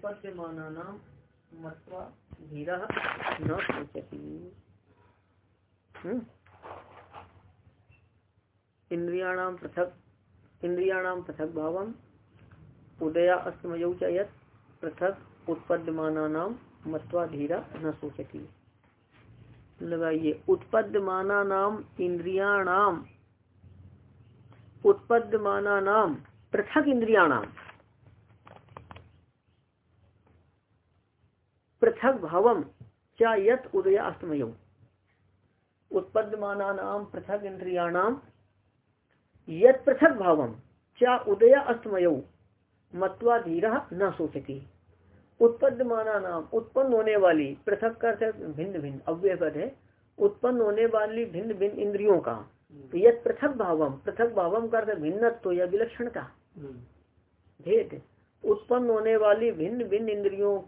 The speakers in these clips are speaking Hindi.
उत्पत्तिमाना मत्वा धीरा न सोचती इंद्रियाणाम पृथक इंद्रियाणाम पृथक भावम उदया अस्तमय पृथक उत्पद्यमाना मत्वा धीरा न सोचती लगाइए उत्पद्यमाना नाम इंद्रियाणाम उत्पद्यमाना नाम पृथक इंद्रियाणाम पृथक भावम क्या यत उदय अस्तमय उत्पद्यमाना नाम पृथक इंद्रियाणाम यत पृथक भावम क्या उदय अस्तमय मत्वा धीरा न सोचती उत्पद्यमाना नाम उत्पन्न होने वाली पृथक कर भिन्न भिन्न अव्यपद है। उत्पन्न होने वाली भिन्न भिन्न इंद्रियों का तो यद पृथक भावम पृथक भावम कर भिन्नत्व या विलक्षणता। भेद। उत्पन्न होने वाली भिन्न भिन्न इंद्रियों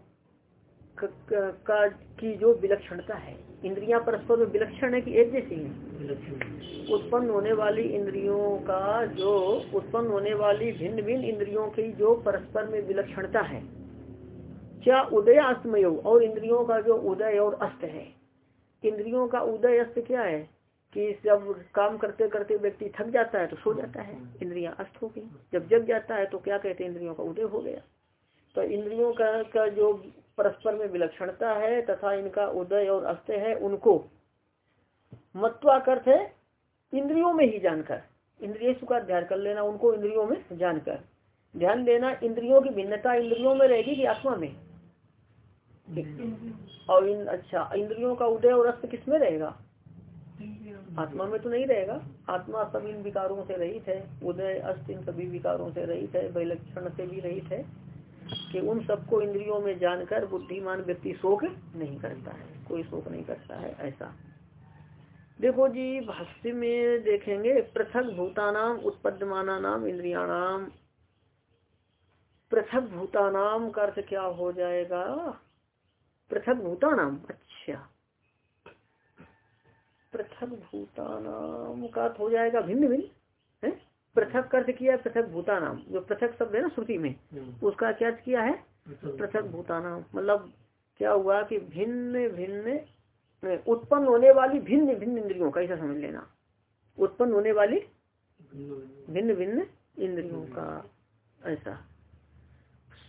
का की जो विलक्षणता है इंद्रियाँ परस्पर में विलक्षण है कि एक जैसी है? उत्पन्न होने वाली इंद्रियों का जो उत्पन्न होने वाली भिन्न भिन्न इंद्रियों की जो परस्पर में विलक्षणता है क्या उदय अस्तमय और इंद्रियों का जो उदय और अस्त है। इंद्रियों का उदय अस्त क्या है? कि जब काम करते करते व्यक्ति थक जाता है तो सो जाता है इंद्रियाँ अस्त हो गई। जब जग जाता है तो क्या कहते हैं? इंद्रियों का उदय हो गया। तो इंद्रियों का का जो परस्पर में विलक्षणता है तथा इनका उदय और अस्त है उनको। मत्वाकर्थ है इंद्रियों में ही जानकर। इंद्रिय का ध्यान कर लेना उनको इंद्रियों में जानकर। ध्यान देना इंद्रियों की भिन्नता इंद्रियों में रहेगी कि आत्मा में? और इन अच्छा इंद्रियों का उदय और अस्त किसमें रहेगा? आत्मा में तो नहीं रहेगा। आत्मा सब इन विकारों से रहित है, उदय, अस्त इन सभी विकारों से रहित है, विलक्षण से भी रहित है। कि उन सबको इंद्रियों में जानकर बुद्धिमान व्यक्ति शोक नहीं करता है। कोई शोक नहीं करता है ऐसा। देखो जी, भाष्य में देखेंगे, पृथक भूतानाम, उत्पद्यमाना नाम, इंद्रियाणाम। पृथक भूतानाम का अर्थ क्या हो जाएगा? पृथक भूतानाम अच्छा। पृथक भूतानाम का अर्थ हो जाएगा भिन्न भिन्न पृथक कर्थ किया पृथक भूतानाम। जो पृथक शब्द है ना श्रुति में हम्म। उसका क्या किया है? पृथक भूतानाम। मतलब क्या हुआ कि भिन्न भिन्न उत्पन्न होने वाली भिन्न भिन्न इंद्रियों का ऐसा समझ लेना। उत्पन्न होने वाली भिन्न भिन्न इंद्रियों का ऐसा।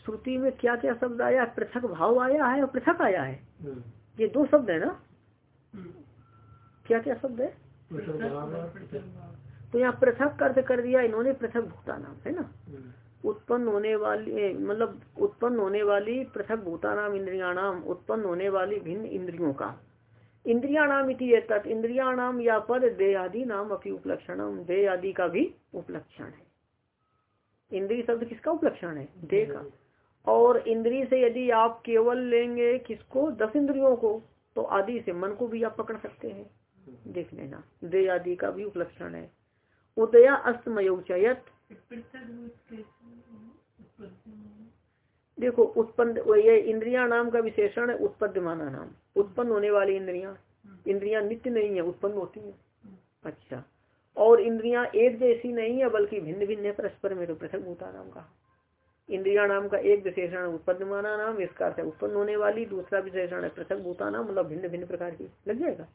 श्रुति में क्या क्या शब्द आया? पृथक भाव आया है और पृथक आया है। हम्म। ये दो शब्द है ना? हम्म। क्या क्या शब्द है? तो यहाँ पृथक अर्थ कर दिया इन्होंने पृथक भूता नाम है ना? हम्म। उत्पन्न होने वाली मतलब उत्पन्न होने वाली पृथक भूता नाम इंद्रिया नाम उत्पन्न होने वाली भिन्न इंद्रियों का। इंद्रियाणाम इति तत् इंद्रियाणाम या पद दे आदि नाम अपनी उपलक्षण दे आदि का भी उपलक्षण है। इंद्रिय शब्द किसका उपलक्षण है? दे का। और इंद्रिय से यदि आप केवल लेंगे किसको? दस इंद्रियों को तो आदि से मन को भी आप पकड़ सकते हैं। देख लेना। दे आदि का भी उपलक्षण है। उदया अस्तमयोचयत देखो, उत्पन्न ये इंद्रिया नाम का विशेषण है, उत्पद्यमाना नाम। उत्पन्न होने वाली इंद्रिया। इंद्रिया नित्य नहीं है, उत्पन्न होती है। अच्छा। और इंद्रिया एक जैसी नहीं है, बल्कि भिन्न भिन्न है, परस्पर में तो पृथक भूता नाम का। इंद्रिया नाम का एक विशेषण उत्पन्नमाना नाम, इसका अर्थ उत्पन्न होने वाली। दूसरा विशेषण है पृथक भूता नाम मतलब भिन्न भिन्न प्रकार की। लग जाएगा?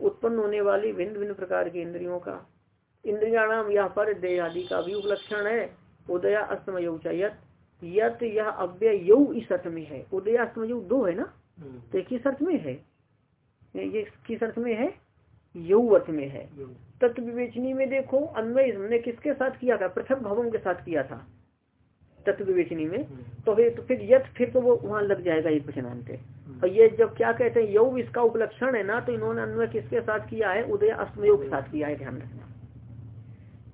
उत्पन्न होने वाली भिन्न भिन्न प्रकार की इंद्रियों का इंद्रिया नाम यह पर दे आदि का भी उपलक्षण है उदया अस्तमय यत। यत यह अव्यय इस अर्थ में है। उदया अस्तमय दो है ना? हम्म। तो किस अर्थ में है? ये किस अर्थ में है? यौ अर्थ में है तत्व विवेचनी में देखो अन्वय हमने किसके साथ किया था? पृथक भवन के साथ किया था। तत्व विवेचनी में। हम्म। तो फिर तो फिर यथ फिर तो वो वहाँ लग जाएगा ये वचनांत हम्म। और ये जब क्या कहते हैं यौ इसका उपलक्षण है ना तो इन्होंने अन्वय किसके साथ किया है? उदय अस्तमयोग के साथ किया है ध्यान रखना।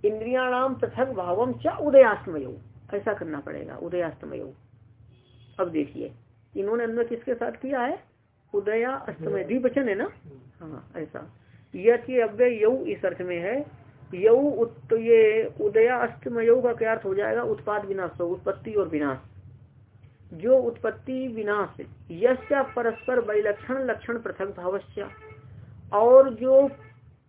इंद्रियाणाम पृथक भावम च उदयास्तमय। ऐसा करना पड़ेगा, उदयास्तमय। अब देखिए, इन्होंने अन्वय किसके साथ किया है? उदया अस्तमय। द्विवचन है ना। हाँ ऐसा। यह अव्यय यौ इस अर्थ में है यऊ तो ये उदया अष्टमय का क्या अर्थ हो जाएगा? उत्पाद विनाश हो उत्पत्ति और विनाश। जो उत्पत्ति विनाश यश परस्पर वैलक्षण लक्षण पृथक भावस्य और जो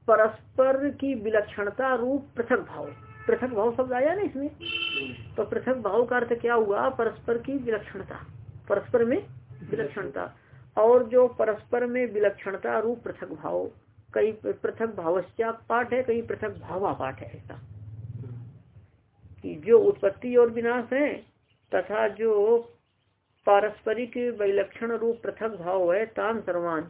परस्पर की विलक्षणता रूप पृथक भाव। पृथक भाव शब्द आया ना इसमें? तो पृथक भाव का अर्थ क्या हुआ? परस्पर की विलक्षणता। परस्पर में विलक्षणता। और जो परस्पर में विलक्षणता रूप पृथक भाव कई पृथक भावश्चा पाठ है कई पृथक भावा पाठ है ऐसा। कि जो उत्पत्ति और विनाश है तथा जो पारस्परिक विलक्षण रूप पृथक भाव है तान सर्वान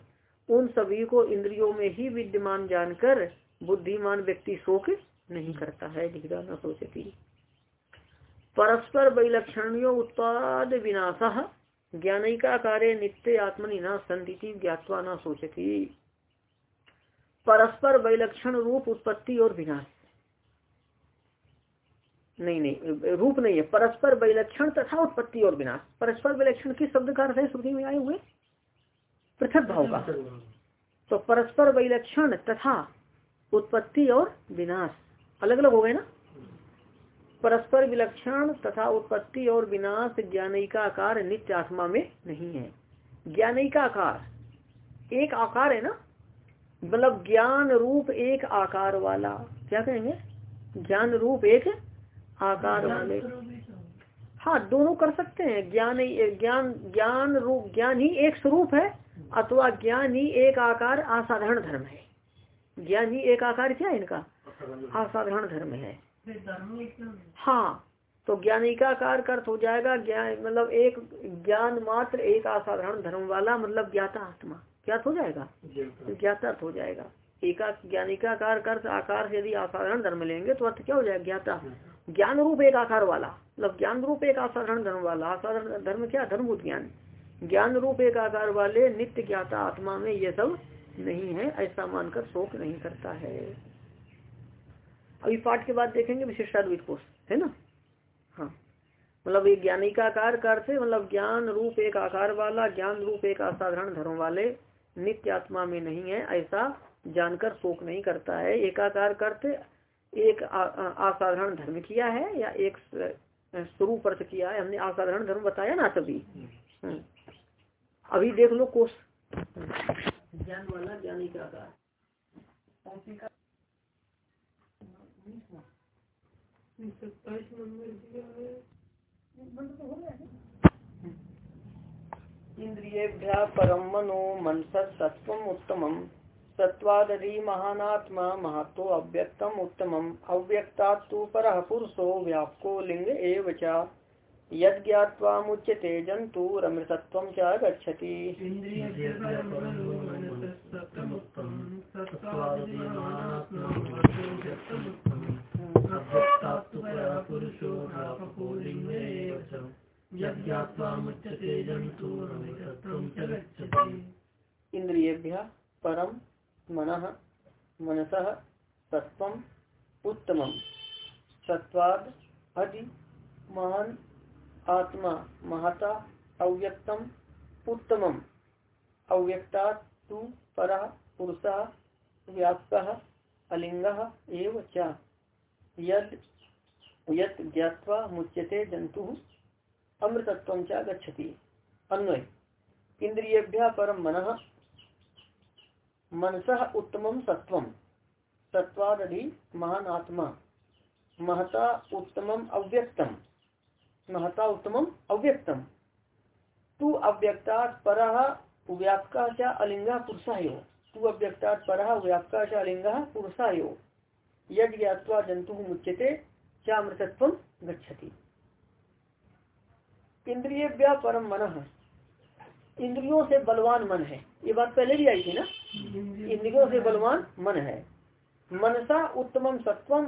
उन सभी को इंद्रियों में ही विद्यमान जानकर बुद्धिमान व्यक्ति शोक नहीं करता है न सोचती परस्पर वैलक्षणियों उत्पाद विनाश ज्ञानिका कार्य नित्य आत्मनि न संति ज्ञातवा न सोचती परस्पर वैलक्षण रूप उत्पत्ति और विनाश। नहीं नहीं, रूप नहीं है, परस्पर विलक्षण तथा उत्पत्ति और विनाश। परस्पर विलक्षण किस शब्द का अर्थ है श्रुति में आए हुए? पृथक भाव का तो परस्पर विलक्षण तथा उत्पत्ति और विनाश। अलग अलग हो गए ना? परस्पर विलक्षण तथा उत्पत्ति और विनाश ज्ञानिकाकार नित्य आत्मा में नहीं है। ज्ञानिकाकार एक आकार है ना? मतलब ज्ञान रूप एक आकार वाला। क्या कहेंगे? ज्ञान रूप एक आकार वाले। हाँ दोनों कर सकते हैं। ज्ञान ज्ञान ज्ञान रूप, ज्ञान ही एक स्वरूप है। अथवा ज्ञान ही एक आकार असाधारण धर्म है। ज्ञान ही एक आकार क्या है इनका? असाधारण धर्म है। हाँ तो ज्ञानिकाकार का अर्थ हो जाएगा ज्ञान मतलब एक ज्ञान मात्र एक असाधारण धर्म वाला मतलब ज्ञाता आत्मा। क्या हो जाएगा? ज्ञाता। हो जाएगा। एका ज्ञानिकाकार अर्थ आकार से यदि असाधारण धर्म लेंगे तो अर्थ क्या हो जाएगा? ज्ञाता। ज्ञान रूप एक आकार वाला मतलब ज्ञान रूप एक असाधारण धर्म वाला। असाधारण धर्म क्या? धर्म ज्ञान ज्ञान रूप एक आकार वाले नित्य ज्ञाता आत्मा में ये सब नहीं है ऐसा मानकर शोक नहीं करता है। अभी पाठ के बाद देखेंगे विशिष्टाद्वित कोष है ना? हाँ। मतलब ये ज्ञानी का आकार करते मतलब ज्ञान रूप एक आकार वाला ज्ञान रूप एक असाधारण धर्म वाले नित्य आत्मा में नहीं है ऐसा जानकर शोक नहीं करता है। एकाकार करते एक असाधारण धर्म किया है या एक स्वरूप अर्थ किया है। हमने असाधारण धर्म बताया ना सभी हम्म। अभी देख लो कोष ज्ञान वाला ज्ञानी का आकार इंद्रिय परम मनो मनस सत्व उत्तम सत्वादी महानात्मा महत्व अव्यक्तम उत्तम अव्यक्ता पर पुरुषो व्यापको लिंग एव यद मुच्यते जंतुरमृतत्व च गच्छति परम मन मनस सत्व उत्तम सत्वाद अधि महान आत्मा महता अव्यक्तम उत्तम अव्यक्ता तु पर पुरुष व्याप्त अलिंग यद ज्ञावा मुच्यते जंतु अमृतत्व च अन्वय इंद्रियेभ्य परम मन, मनस उत्तम सत्व सत्वादि महान आत्मा महता उत्तम अव्यक्तम। महता उत्तम अव्यक्तम। तू अव्यक्ता पर व्यापका च अलिंगा पुरुषा यो तू अव्यक्ता पर व्यापका च अलिंगा पुरुषा यो यद ज्ञावा जंतु मुच्यते, चामृतत्व गच्छति। इंद्रिय परम मन। इंद्रियों से बलवान मन है। ये बात पहले भी आई थी ना? इंद्रियों से बलवान मन है। मनसा उत्तम सत्वम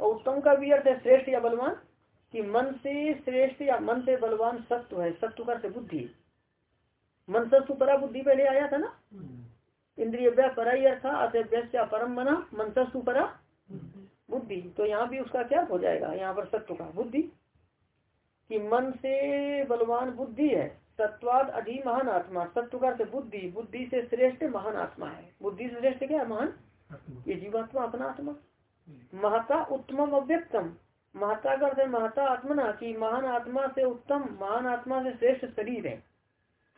और उत्तम का भी अर्थ है श्रेष्ठ या बलवान? कि मन से श्रेष्ठ या मन से बलवान सत्व है सत्व का से बुद्धि मन सत्व परा बुद्धि पहले आया था ना? इंद्रिय परा ही अर्थ परम मना मन सत्व परा बुद्धि। तो यहाँ भी उसका क्या हो जाएगा? यहाँ पर सत्व का बुद्धि। कि मन से बलवान बुद्धि है तत्वाद अधि महान आत्मा। सत्व का बुद्धि बुद्धि से श्रेष्ठ महान आत्मा है। बुद्धि से श्रेष्ठ क्या है? महान? ये जीवात्मा अपना आत्मा। महता उत्तम अव्यक्तम। महता का अर्थ महता आत्मना की महान आत्मा से उत्तम, महान आत्मा से श्रेष्ठ शरीर है।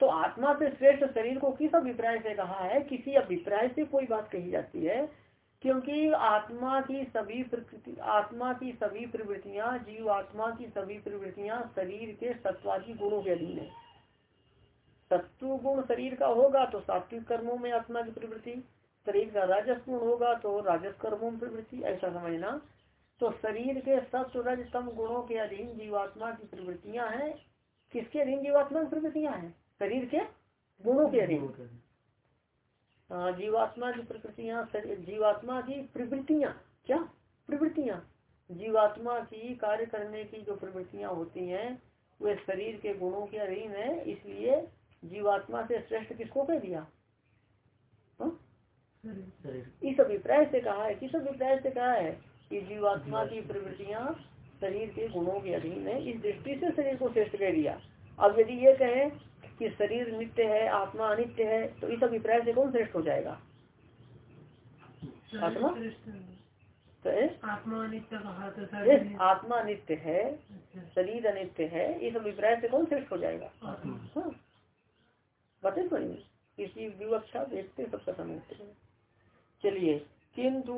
तो आत्मा से श्रेष्ठ शरीर को किस अभिप्राय से कहा है? किसी अभिप्राय से कोई बात कही जाती है, क्योंकि आत्मा की सभी प्रकृति, आत्मा की सभी प्रवृत्तियाँ, जीव आत्मा की सभी प्रवृत्तियाँ शरीर के सत्वादी गुणों के अधीन है। सत्व गुण शरीर का होगा तो सात्विक कर्मों में आत्मा की प्रवृत्ति, शरीर का राजस गुण होगा तो राजस कर्मों में प्रवृत्ति, ऐसा समझना तो शरीर के सत्व रजतम गुणों के अधीन जीवात्मा की प्रवृत्तियाँ हैं। किसके अधीन जीवात्मा की प्रवृत्तियाँ हैं? शरीर के गुणों के अधीन। जीवात्मा की प्रकृतियाँ जीवात्मा की प्रवृत्तियाँ। क्या? प्रवृत्तियाँ। जीवात्मा की कार्य करने की जो प्रवृत्तियाँ होती हैं वे शरीर के गुणों के अधीन है इसलिए जीवात्मा से श्रेष्ठ किसको कह दिया? हाँ? इस अभिप्राय से कहा है किस अभिप्राय से कहा है? कि जीवात्मा की प्रवृत्तियाँ शरीर के गुणों के अधीन है। इस दृष्टि से शरीर को श्रेष्ठ कह दिया। अब यदि ये कहें कि शरीर नित्य है आत्मा अनित्य है तो इस अभिप्राय से कौन श्रेष्ठ हो जाएगा? आत्मा? आत्मा अनित्य कहा तो आत्मा नित्य है अच्छा। शरीर अनित्य है इस अभिप्राय से कौन श्रेष्ठ हो जाएगा? बते पड़ेंगे विवक्षा देखते सब कथन होते हैं। चलिए किंतु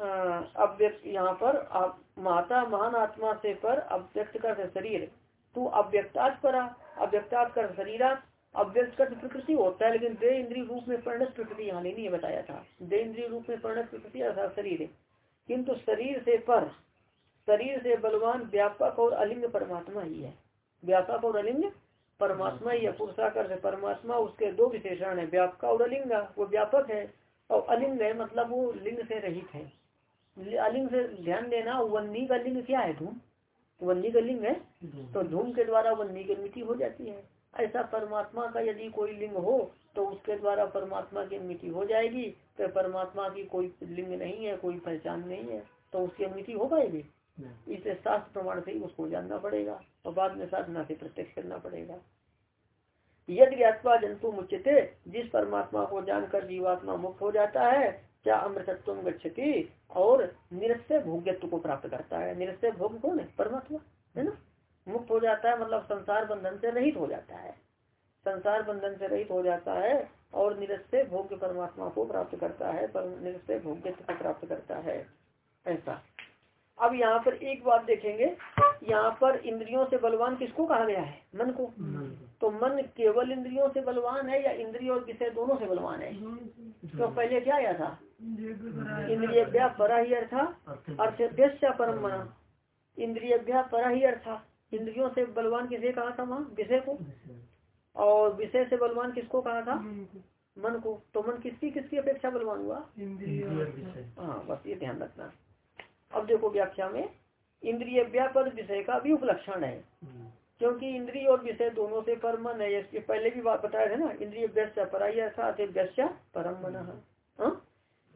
अव्यक्त यहाँ पर, आप माता महान आत्मा से पर अव्यक्त कर शरीर। तू अव्यक्तात् अव्यक्तात् कर शरीरा, अव्यक्त कर प्रकृति होता है, लेकिन दे इंद्रिय रूप में परिणत प्रकृति यहाँ नहीं बताया था। दे इंद्रिय रूप में परिणत प्रकृति अर्थात शरीर किंतु शरीर से पर, शरीर से बलवान, व्यापक और अलिंग परमात्मा ही है। व्यापक और अलिंग परमात्मा ही है। पुरुषाकर से परमात्मा, उसके दो विशेषण है, व्यापक और अलिंग। वो व्यापक है और अलिंग है मतलब वो लिंग से रहित है। अलिंग से ध्यान देना वन्नी का लिंग क्या है धूम? वन्नी का लिंग है तो धूम के द्वारा वन्नी की मिट्टी हो जाती है। ऐसा परमात्मा का यदि कोई लिंग हो तो उसके द्वारा परमात्मा की अनुमिति हो जाएगी तो परमात्मा की कोई लिंग नहीं है कोई पहचान नहीं है तो उसकी अनुमिति हो पाएगी? इसे शास्त्र प्रमाण से ही उसको जानना पड़ेगा और बाद में साधना से प्रत्यक्ष करना पड़ेगा। यदि ज्ञातवा जंतु मुचित जिस परमात्मा को जानकर जीवात्मा मुक्त हो जाता है क्या अमृतत्व गच्छति? और निरस्य भोग्यत्व को प्राप्त करता है। निरस्य भोग कौन है? परमात्मा है ना? मुक्त हो जाता है मतलब संसार बंधन से रहित हो जाता है। संसार बंधन से रहित हो जाता है और निरस्य भोग्य परमात्मा को प्राप्त करता है पर निरस्य भोग्य को प्राप्त करता है। ऐसा। अब यहाँ पर एक बात देखेंगे। यहाँ पर इंद्रियों से बलवान किसको कहा गया है? मन को। तो मन केवल इंद्रियों से बलवान है या इंद्रिय और विषय दोनों से बलवान है? तो पहले क्या आया था? इंद्रिय परा ही अर्था अर्थ परम मना इंद्रिय परा ही अर्था इंद्रियों से बलवान किसे कहा था वहाँ विषय को? और विषय से बलवान किसको कहा था? मन को। तो मन किसकी किसकी अपेक्षा बलवान हुआ? हाँ बस ये ध्यान रखना। अब देखो व्याख्या में इंद्रिय व्यापद विषय का भी उपलक्षण है। क्योंकि इंद्रिय और विषय दोनों से पर मन है इसके पहले भी बात बताया था ना इंद्रिय व्यस्य पराई अर्थात व्यस्य परम मन हाँ?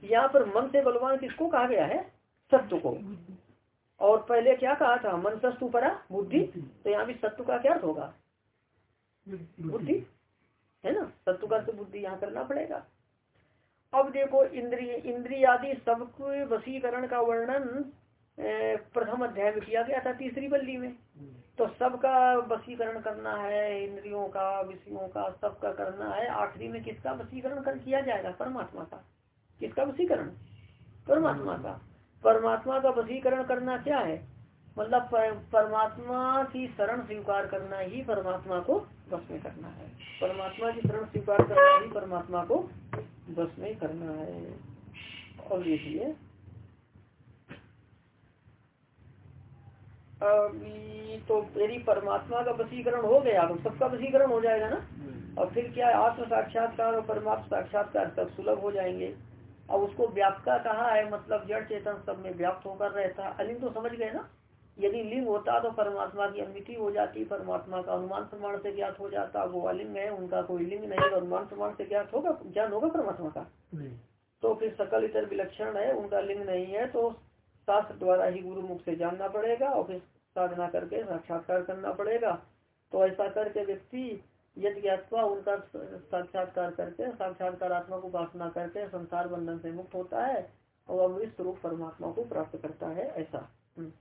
यहाँ पर मन से बलवान किसको कहा गया है? सत्व को। और पहले क्या कहा था? मन सस्तु परा बुद्धि। तो यहाँ भी सत्व का क्या अर्थ होगा? बुद्धि। है ना? सत्व का तो बुद्धि यहाँ करना पड़ेगा। अब देखो, इंद्रिय इंद्रिय आदि सबके वसीकरण का वर्णन प्रथम अध्याय में किया गया था तीसरी बल्ली में। तो सबका वसीकरण करना है, इंद्रियों का, विषयों का, सबका करना है। आखिरी में किसका वसीकरण कर किया जाएगा? परमात्मा का। किसका वसीकरण? परमात्मा का। परमात्मा का वसीकरण करना क्या है? मतलब परमात्मा की शरण स्वीकार करना ही परमात्मा को बस में करना है। परमात्मा की शरण स्वीकार करना ही परमात्मा को बस में करना है। और देखिए अभी तो यदि परमात्मा का वसीकरण हो गया तो सबका वसीकरण हो जाएगा ना? और फिर क्या आत्म साक्षात्कार और परमात्मा साक्षात्कार सब सुलभ हो जाएँगे? और उसको व्यापका कहा है? मतलब जड़ चेतन सब में व्याप्त होकर रहता है। अलिंग तो समझ गए ना? यदि लिंग होता तो परमात्मा की अनुमिति हो जाती परमात्मा का अनुमान प्रमाण से ज्ञात हो जाता। वो अलिंग है उनका कोई लिंग नहीं अनुमान प्रमाण से ज्ञात होगा ज्ञान होगा परमात्मा का? तो फिर सकल इतर विलक्षण है उनका लिंग नहीं है तो शास्त्र द्वारा ही गुरु मुख से जानना पड़ेगा और फिर साधना करके साक्षात्कार करना पड़ेगा। तो ऐसा करके व्यक्ति यदि ज्ञातवा उनका साक्षात्कार करके साक्षात्कारात्मक उपासना करके संसार बंधन से मुक्त होता है और अमृत स्वरूप परमात्मा को प्राप्त करता है ऐसा। हम्म।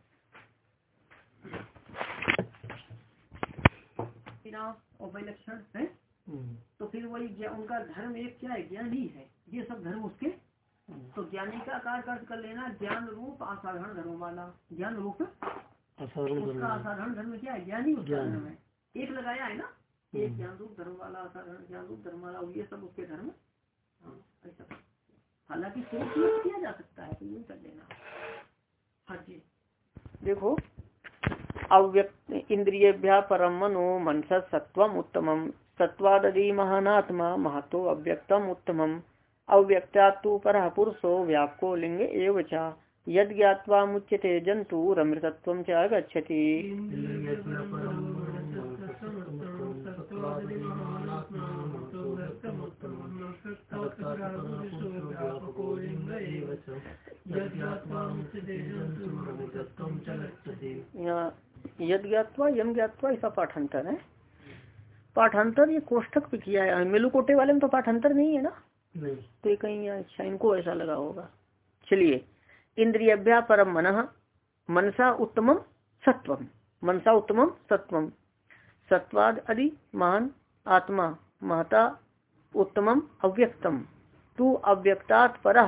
लक्षण है? हम्म। तो फिर वही उनका धर्म एक क्या है? ज्ञान ही है। ये सब धर्म उसके? हम्म। तो ज्ञानी का कार्य कर लेना ज्ञान रूप असाधारण धर्म वाला ज्ञान रूप? असाधारण असाधारण धर्म क्या है? ज्ञानी उसका धर्म है। एक लगाया है ना? एक ज्ञान रूप धर्म वाला असाधारण ज्ञान रूप धर्म वाला ये सब उसके धर्म। हाँ, ऐसा। हालाँकि किया जा सकता है तो ये कर लेना। हाँ जी। देखो अव्यक्त इंद्रिय परम मनो मनस सत्व उत्तम सत्वादी महानात्मा महतो अव्यक्तम उत्तम अव्यक्ता तो पर पुरुषो व्यापको लिंग एवं यद ज्ञावा मुच्यते जंतु रमृतत्व च यद ज्ञातवा यम ज्ञातवा ऐसा पाठांतर है। पाठांतर ये कोष्ठक पे किया है। मेलुकोटे वाले में तो पाठांतर नहीं है ना? नहीं। तो ये कहीं अच्छा इनको ऐसा लगा होगा। चलिए इंद्रियभ्या परम मन मनसा उत्तम सत्व। मनसा उत्तम सत्व। सत्वाद अधि महान आत्मा, महता उत्तम अव्यक्तम। तू अव्यक्तात् पर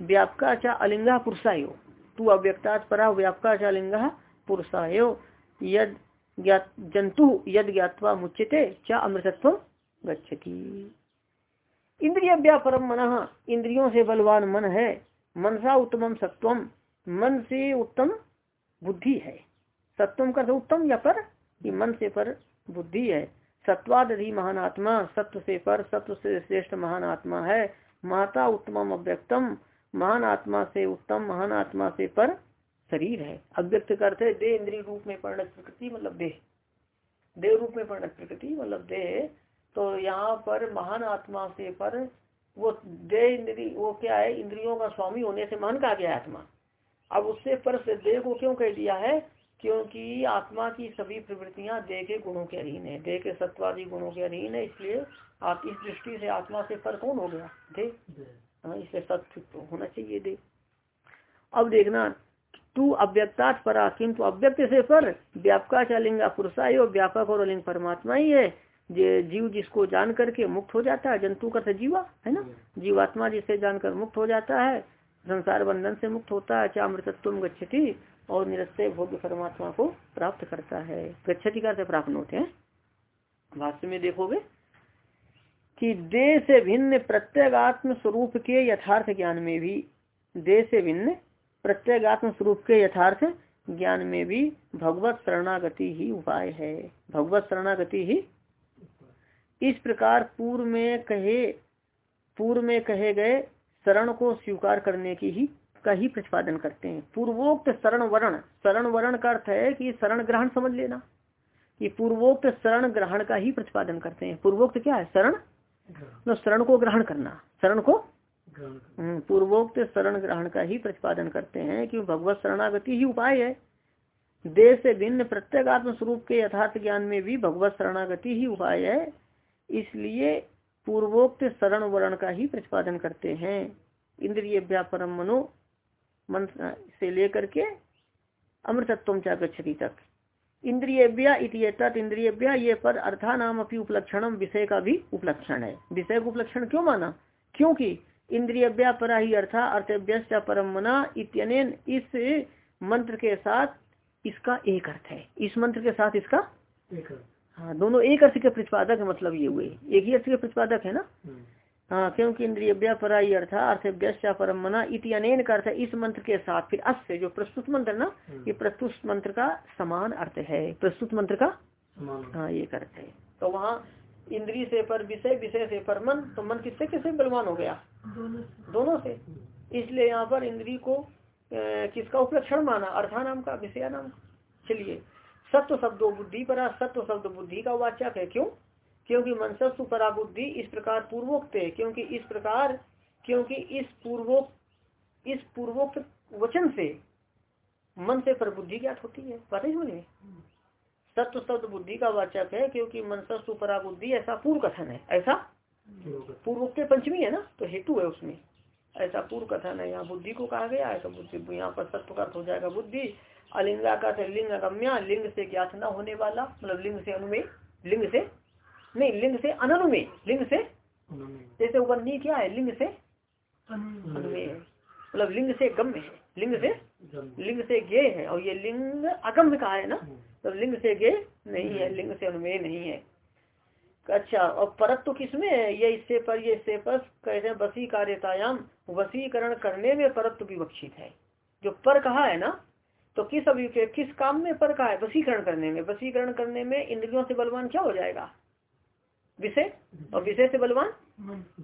व्यापका अलिंगा पुरुषायो तू अव्यक्तात् पर व्यापका च अलिंगा पुरुषायो यद जंतु यद ज्ञावा मुच्यते, च अमृतत्व गच्छति। इंद्रिय परम मन इंद्रियों से बलवान मन है। मनसा उत्तम सत्वम मन से उत्तम बुद्धि है। सत्वम का उत्तम या पर मन से पर बुद्धि है। सत्वादि महान आत्मा, सत्व से पर, सत्व से श्रेष्ठ महान आत्मा है। माता उत्तम अव्यक्तम, महान आत्मा से उत्तम, महान आत्मा से पर शरीर है। अव्यक्त करते दे इंद्रिय रूप में परिणत प्रकृति मतलब देह। देह रूप में परिणत प्रकृति मतलब देह। तो यहाँ पर महान आत्मा से पर वो देह इंद्री, वो क्या है? इंद्रियों का स्वामी होने से मान कहा गया आत्मा। अब उससे पर देह को क्यों कह दिया है? क्योंकि आत्मा की सभी प्रवृत्तियाँ देह के गुणों के अधीन है देह के सत्वादी गुणों के अधीन है इसलिए आप इस दृष्टि से आत्मा से पर कौन हो गया? देह हाँ इससे सत्य तो होना चाहिए देह अब देखना तू अव्यक्ता परा किंतु अव्यक्त से पर व्यापका चालिंगा पुरुषा ही व्यापक और लिंग परमात्मा ही है। जीव जिसको जान करके मुक्त हो जाता है जंतु का जीवा है ना? जीवात्मा जिसे जानकर मुक्त हो जाता है संसार बंधन से मुक्त होता है चाहे अमृतत्व गच्छति और निरस्त भोग्य परमात्मा को प्राप्त करता है। गच्छति का प्राप्त होते हैं। भाष्य में देखोगे कि देह से भिन्न प्रत्येगात्म स्वरूप के यथार्थ ज्ञान में भी, देह से भिन्न प्रत्येगात्म स्वरूप के यथार्थ ज्ञान में भी भगवत शरणागति ही उपाय है। भगवत शरणागति ही इस प्रकार पूर्व में कहे, पूर्व में कहे गए शरण को स्वीकार करने की ही का ही प्रतिपादन करते हैं। पूर्वोक्त शरण वर्ण शरण वर्ण का अर्थ है कि शरण ग्रहण समझ लेना। कि पूर्वोक्त शरण ग्रहण का ही प्रतिपादन करते हैं। पूर्वोक्त क्या है? शरण? तो शरण को ग्रहण करना। शरण को? हम्म, पूर्वोक्त शरण ग्रहण का ही प्रतिपादन करते हैं कि भगवत शरणागति ही उपाय है। देश से भिन्न प्रत्येगात्म स्वरूप के यथार्थ ज्ञान में भी भगवत शरणागति ही उपाय है। इसलिए पूर्वोक्त शरण वर्ण का ही प्रतिपादन करते हैं। इंद्रिय परम मनो मन से लेकर के अमृतत्व चागछति तक इंद्रिय इंद्रिय ये पर अर्था नाम अपनी उपलक्षणम विषय का भी उपलक्षण है। विषय का उपलक्षण क्यों माना? क्योंकि इंद्रिय परा ही अर्था अर्थव्यस्त परम मना इत्यनेन इस मंत्र के साथ इसका एक अर्थ है। इस मंत्र के साथ इसका एक अर्थ। हाँ दोनों एक अर्थ के प्रतिपादक मतलब ये हुए। एक ही अर्थ के प्रतिपादक है ना? हम्म। हाँ क्योंकि इंद्रिय पराई अर्थ अर्थ व्यस्या परम मना इति अनेन का अर्थ इस मंत्र के साथ फिर अस्य जो प्रस्तुत मंत्र ना हम्म। ये प्रस्तुत मंत्र का समान अर्थ है। प्रस्तुत मंत्र का हाँ ये अर्थ है। तो वहाँ इंद्रिय से पर विषय विषय से पर मन तो मन किससे किससे बलवान हो गया? दोनों से। इसलिए यहाँ पर इंद्रिय को किसका उपलक्षण माना? अर्था नाम का विषया नाम चलिए सत्व शब्दों बुद्धि पर सत्व शब्द बुद्धि का वाचक है। क्यों? क्योंकि मनसत्व परा बुद्धि इस प्रकार पूर्वोक्त है, क्योंकि इस प्रकार, क्योंकि इस पूर्वोक्त इस पूर्वोक्त वचन से मन से पर बुद्धि ज्ञात होती है। ही? में सत्व शब्द बुद्धि का वाचक है, क्योंकि मनसत्व परा बुद्धि ऐसा पूर्व कथन है। ऐसा? पूर्वोक्त पंचमी है ना? तो हेतु है उसमें। ऐसा पूर्व कथन है, यहाँ बुद्धि को कहा गया है तो बुद्धि, यहाँ पर सत्व का हो जाएगा बुद्धि। अलिंगा का लिंग अगम्या लिंग से ज्ञात न होने वाला मतलब लिंग से अनुमेय, लिंग से नहीं लिंग से अनुमेय लिंग से जैसे ऊपर नी क्या है लिंग से अनुमेय मतलब लिंग से गम्य है लिंग से लिंग से गे है और ये लिंग अगम्य का है ना तो लिंग से गे नहीं है लिंग से अनुमेय नहीं है। अच्छा और परत तो किसमें है? ये इससे पर ये इससे पर कहते हैं वसी कार्यतायाम वसीकरण करने में परत्व विवक्षित है। जो पर कहा है ना तो किस अभी किस काम में पर कहा है? वसीकरण करने में। वसीकरण करने में इंद्रियों से बलवान क्या हो जाएगा? विषय और विषय से बलवान?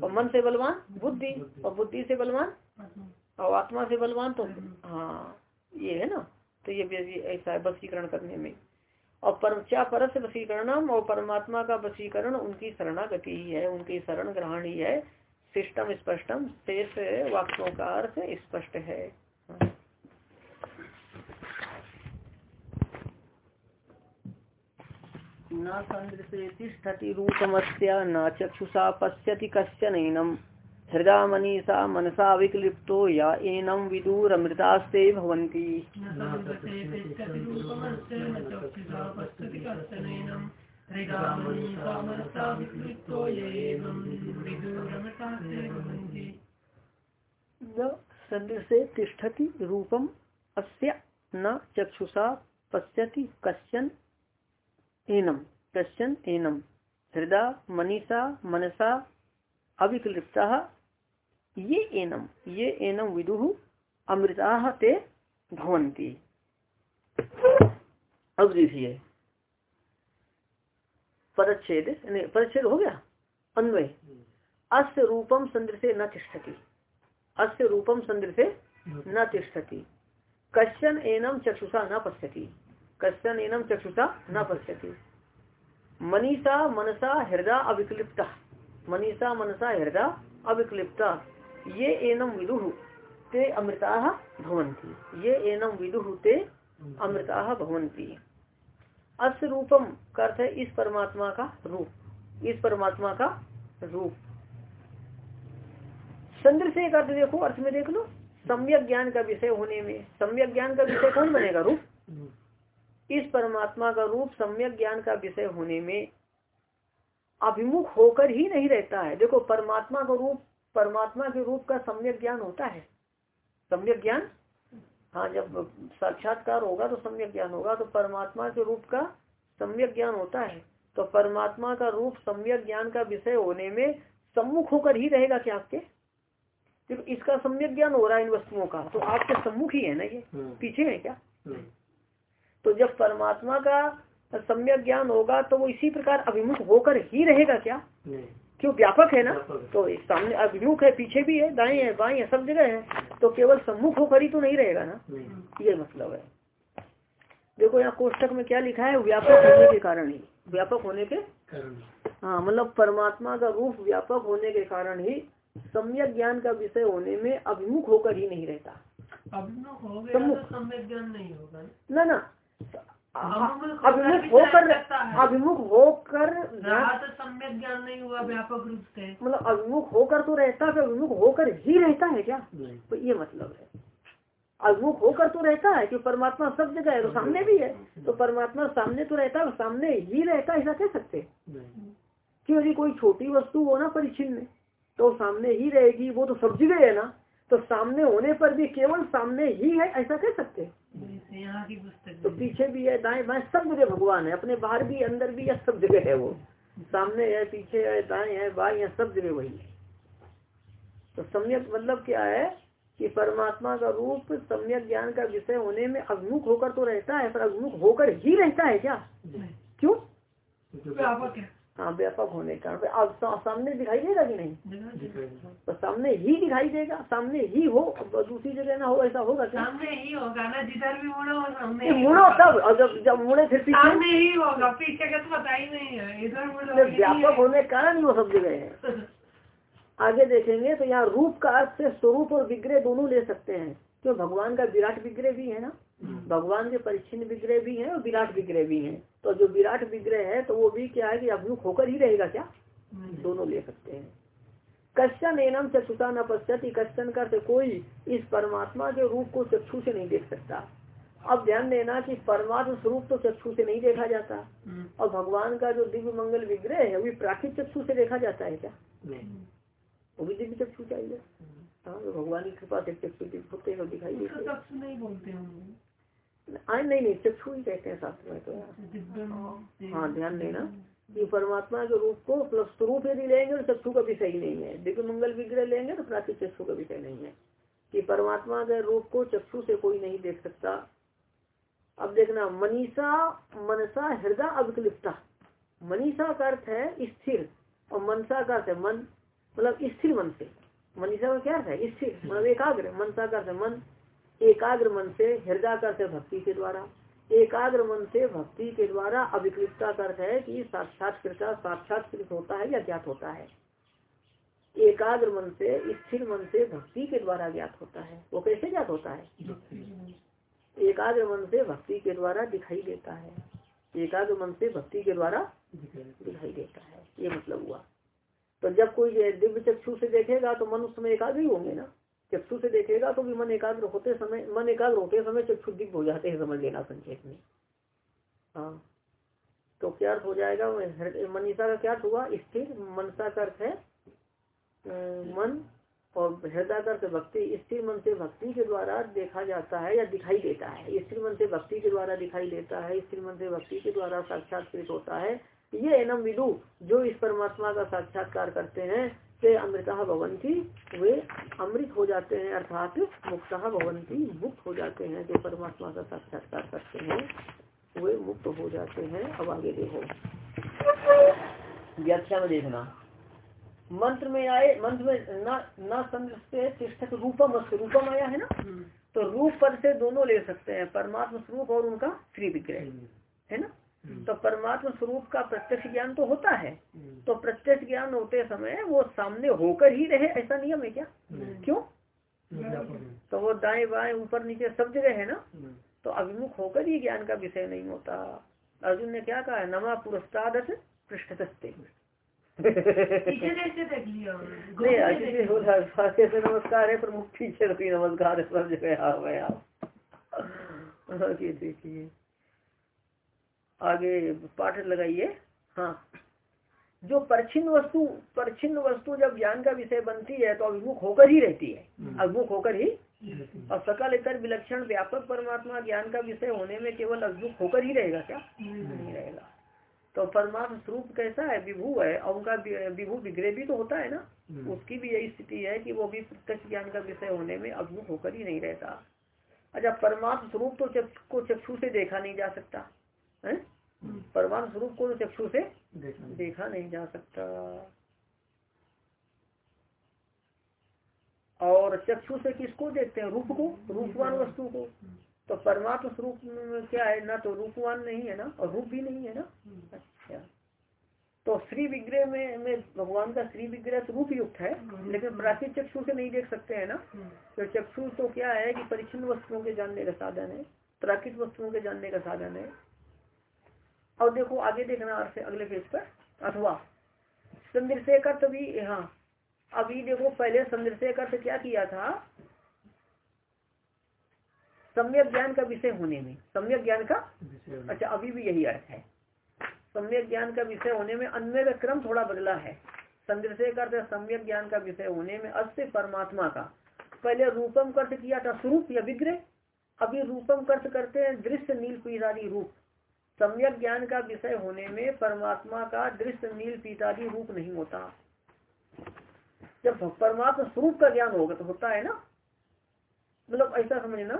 और मन से बलवान? बुद्धि। और बुद्धि से बलवान? और आत्मा से बलवान तो? हाँ ये है ना? तो ये ऐसा है वसीकरण करने में। और पर क्या परस वसीकरणम और परमात्मा का वसीकरण उनकी शरणागति ही है उनकी शरण ग्रहण ही है। सिस्टम स्पष्टम शेष वाक्यों का अर्थ स्पष्ट है। न संदृशे तिष्ठति रूपमस्य न चक्षुषा पश्यति कश्चन हृदा मनीषा मनसा विक्लिप्तो या एनम विदूरमृतास्ते भवन्ति। सदृशे तिष्ठति रूपम अस्य न चक्षुषा पश्यति कश्चन एनम, कश्चन एनम। हृदा मनीषा, मनसा, अविक्लिप्ता, ये एनम। ये एनम विदु अमृता ते भवंती अब देखिए परच्छेद परच्छेद हो गया? अन्वय। अस्य रूपम संदृशे न तिष्ठति। अस्य रूपम संदृशे न तिष्ठति। कश्चन एनम चक्षुषा न पश्यति। कश्चन एनम चक्षुषा न पश्यति। मनीषा मनसा हृदय अविक्लिप्ता। मनीषा मनसा हृदय अविक्लिप्ता। ये एनम विदु ते अमृता भवंती ये एनम विदु ते अमृता भवंती अस रूपम अर्थ है इस परमात्मा का रूप। इस परमात्मा का रूप। चंद्र से एक अर्थ देखो, अर्थ में देख लो। सम्यक ज्ञान का विषय होने में सम्यक ज्ञान का विषय कौन बनेगा रूप? इस परमात्मा का रूप सम्यक ज्ञान का विषय होने में अभिमुख होकर ही नहीं रहता है। देखो परमात्मा का रूप परमात्मा के रूप का सम्यक ज्ञान होता है। सम्यक ज्ञान? हाँ जब साक्षात्कार होगा तो सम्यक ज्ञान होगा तो परमात्मा के रूप का सम्यक ज्ञान होता है। तो परमात्मा का रूप सम्यक ज्ञान का विषय होने में सम्मुख होकर ही रहेगा क्या आपके? इसका सम्यक ज्ञान हो रहा है इन वस्तुओं का तो आपके सम्मुख ही है ना ये? हम्म। पीछे है क्या? हम्म। तो जब परमात्मा का सम्यक ज्ञान होगा तो वो इसी प्रकार अभिमुख होकर ही रहेगा क्या? क्यों? व्यापक है ना? तो सामने अभिमुख है पीछे भी है दाएँ है बाएँ है सब जगह है तो केवल सम्मुख होकर ही तो नहीं रहेगा ना? ये मतलब है। देखो यहाँ कोष्टक में क्या लिखा है? व्यापक होने के कारण ही। व्यापक होने के हाँ मतलब परमात्मा का रूप व्यापक होने के कारण ही सम्यक ज्ञान का विषय होने में अभिमुख होकर ही नहीं रहता। अभिमुख हो गया तो सम्यक ज्ञान नहीं होगा ना ना। अभिमुख होकर अभिमुख होकर तो सम्यक ज्ञान नहीं हुआ व्यापक रूप से। मतलब अभिमुख होकर तो रहता है अभिमुख होकर ही रहता है क्या? तो ये मतलब है। अभिमुख होकर तो रहता है कि परमात्मा सब जगह है तो सामने भी है। तो परमात्मा सामने तो रहता है सामने ही रहता है ऐसा कह सकते क्यों यदि कोई छोटी वस्तु हो ना परिचिन तो सामने ही रहेगी वो तो सब जगह है ना। तो सामने होने पर भी केवल सामने ही है ऐसा कह सकते तो पीछे भी है दाएँ बाएँ सब जगह भगवान है। अपने बाहर भी अंदर भी है सब जगह है वो। सामने है पीछे है दाएँ है बाएँ है सब जगह वही है। तो सम्यक मतलब क्या है कि परमात्मा का रूप सम्यक ज्ञान का विषय होने में अभिमुख होकर तो रहता है पर अभिमुख होकर ही रहता है क्या? क्यों? हाँ व्यापक होने के कारण। अब सामने दिखाई देगा कि नहीं? तो सामने ही दिखाई देगा सामने ही हो दूसरी जगह ना हो ऐसा होगा क्या? सामने ही होगा ना जिधर भी मुड़ो सामने मुड़ो तब और जब जब मुड़े फिर पीछे। सामने ही होगा पीछे का तो पता ही नहीं है इधर मुड़ो व्यापक होने के कारण ही वो सब जगह है। आगे देखेंगे तो यहाँ रूप का अर्थ से स्वरूप और विग्रह दोनों ले सकते हैं। क्यों? भगवान का विराट विग्रह भी है ना। भगवान के परिचिन विग्रह भी हैं और विराट विग्रह भी हैं। तो जो विराट विग्रह है तो वो भी क्या है कि अभिमुख होकर ही रहेगा क्या? हम्म। दोनों ले सकते हैं। कश्चन एनम चक्षुषा न पश्यति कश्चन कर कोई इस परमात्मा के रूप को चक्षु से नहीं देख सकता। अब ध्यान देना कि परमात्म स्वरूप तो चक्षु से नहीं देखा जाता। हम्म। और भगवान का जो दिव्य मंगल विग्रह है वो प्राकृत चक्षु से देखा जाता है क्या? वो भी दिव्य चक्षु चाहिए। हाँ तो भगवान की कृपा से चक्षु दिखाई देते नहीं बोलते नहीं नहीं चक्षु ही कहते हैं शास्त्र में तो। हाँ। ध्यान देना। कि परमात्मा के रूप को मतलब स्वरूप यदि लेंगे तो चक्षु का विषय ही नहीं है। दिव्य मंगल विग्रह लेंगे तो प्राकृतिक चक्षु का विषय नहीं है। कि परमात्मा के रूप को चक्षु से कोई नहीं देख सकता। अब देखना मनीषा मनसा हृदय अविकलिप्ता। मनीषा का अर्थ है स्थिर और मनसा का अर्थ है मन। मतलब स्थिर मन से। मनीषा का क्या अर्थ है? स्थिर। मतलब एकाग्र। मनसा का अर्थ है मन। एकाग्र मन से हृदय का अर्थ है भक्ति के द्वारा। एकाग्र मन से भक्ति के द्वारा अविकृतता का अर्थ है कि साक्षात्कृत साक्षात्कृत होता है या ज्ञात होता है। एकाग्र मन से, स्थिर मन से भक्ति के द्वारा ज्ञात होता है। वो कैसे ज्ञात होता है? एकाग्र मन से भक्ति के द्वारा दिखाई देता है। एकाग्र मन से भक्ति के द्वारा दिखाई देता है। ये मतलब हुआ। तो जब कोई दिव्य चक्षु से देखेगा तो मन उस समय एकाग्र ही होंगे ना। चक्षु से देखेगा तो भी मन एकाग्र होते समय, मन एकाग्र होते समय चक्षु दिव्य हो जाते हैं समझ लेना संक्षेप में। हाँ। तो क्या अर्थ हो जाएगा? मनीषा का क्या अर्थ हुआ? स्थिर, मनसा का अर्थ है मन और हृदय अर्थ भक्ति, स्थिर मन से भक्ति के द्वारा देखा जाता है या दिखाई देता है। स्थिर मन से भक्ति के द्वारा दिखाई देता है, स्थिर मन से भक्ति के द्वारा साक्षात्कृत होता है। ये एनम विदु, जो इस परमात्मा का साक्षात्कार करते हैं से अमृता भवंती वे अमृत हो जाते हैं अर्थात मुक्ता भवंती मुक्त हो जाते हैं जो परमात्मा का साक्षात्कार करते हैं वे मुक्त हो जाते हैं अब आगे देखो। व्याख्या में देखना। मंत्र में आए मंत्र में न न संग से तिष्ठक रूपम रूपम आया है ना? तो रूप पर से दोनों ले सकते हैं परमात्मा स्वरूप और उनका श्री विग्रह है ना? तो परमात्मा स्वरूप का प्रत्यक्ष ज्ञान तो होता है। तो प्रत्यक्ष ज्ञान होते समय वो सामने होकर ही रहे ऐसा नियम है क्या? क्यों? तो वो दाएँ बाएँ ऊपर नीचे सब जगह है ना? तो अभिमुख होकर ही ज्ञान का विषय नहीं होता। अर्जुन ने क्या कहा? नमा पुरस्कार पृष्ठते नमस्कार है प्रमुख पीछे नमस्कार है सब जगह आप। देखिए आगे पाठ लगाइए। हाँ। जो परछिन्न वस्तु परछिन्न वस्तु जब ज्ञान का विषय बनती है तो अभिमुख होकर ही रहती है। हम्म। अभिमुख होकर ही। और सकल इतर विलक्षण व्यापक परमात्मा ज्ञान का विषय होने में केवल अभिमुख होकर ही रहेगा क्या। नहीं रहेगा। तो परमात्मा स्वरूप कैसा है? विभू है। और उनका विभू विग्रह भी तो होता है ना। हम्म। उसकी भी यही स्थिति है कि वो भी प्रत्यक्ष ज्ञान का विषय होने में अभिमुख होकर ही नहीं रहता। अच्छा परमात्म स्वरूप तो को चक्षु से देखा नहीं जा सकता। है? परमाणु स्वरूप को तो चक्षु से देखा नहीं। जा सकता। और चक्षु से किसको देखते हैं? रूप को? रूपवान वस्तु को। तो परमात्म स्वरूप क्या है? ना तो रूपवान नहीं है ना और रूप भी नहीं है ना। अच्छा। तो श्री विग्रह में में भगवान का श्री विग्रह स्वरूप युक्त है लेकिन प्राकृतिक चक्षु से नहीं देख सकते हैं ना। तो चक्षु तो क्या है कि परिचिन वस्तुओं के जानने का साधन है प्राकृतिक वस्तुओं के जानने का साधन है। और देखो आगे देखना अर्थ अगले पेज पर। अथवा संदर्शय का तभी हाँ अभी देखो पहले संदर्शय का क्या किया था? सम्यक ज्ञान का विषय होने में सम्यक ज्ञान का अच्छा अभी भी यही अर्थ है। सम्यक ज्ञान का विषय होने में अन्य का क्रम थोड़ा बदला है। संदर्शय करते सम्यक ज्ञान का विषय होने में अस्य परमात्मा का। पहले रूपम कर्त किया था स्वरूप या विग्रह अभी रूपम कर्त करते हैं दृश्य नील पीरारी रूप। सम्यक ज्ञान का विषय होने में परमात्मा का दृश्य नील पीतादी रूप नहीं होता। जब परमात्मा स्वरूप का ज्ञान होगा तो होता है ना? मतलब ऐसा समझना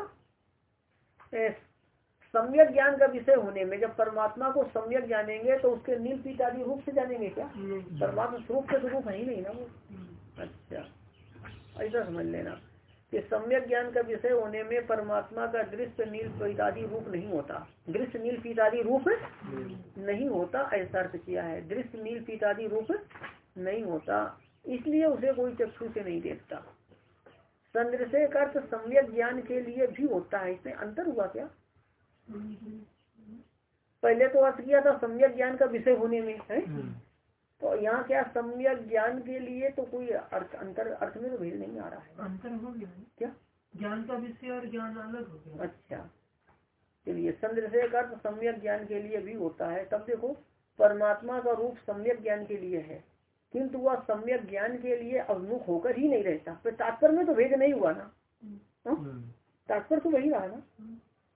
सम्यक ज्ञान का विषय होने में जब परमात्मा को सम्यक जानेंगे तो उसके नील पीतादी रूप से जानेंगे क्या? परमात्मा स्वरूप के स्वरूप है ही नहीं ना वो? अच्छा। ऐसा समझ लेना। कि सम्यक ज्ञान का विषय होने में परमात्मा का दृश्य नील पीतादि रूप नहीं होता। दृश्य नील पीतादि रूप नहीं होता ऐसा अर्थ किया है। दृश्य नील पीतादि रूप नहीं होता इसलिए उसे कोई चक्षु से नहीं देखता। संदृशय का अर्थ सम्यक ज्ञान के लिए भी होता है। इसमें अंतर हुआ क्या? पहले तो अर्थ किया था सम्यक ज्ञान का विषय होने में है? तो यहाँ क्या सम्यक ज्ञान के लिए तो कोई अर्थ अंतर अर्थ में तो भेद नहीं आ रहा है। अंतर हो गया क्या? ज्ञान का विषय और ज्ञान अलग हो गया। अच्छा। चलिए संदर्शय का अर्थ सम्यक ज्ञान के लिए भी होता है तब देखो परमात्मा का रूप सम्यक ज्ञान के लिए है। किंतु वह सम्यक ज्ञान के लिए अभिमुख होकर ही नहीं रहता। फिर तात्पर्य में तो भेद नहीं हुआ ना? हाँ? हम्म। तात्पर्य तो वही रहा ना?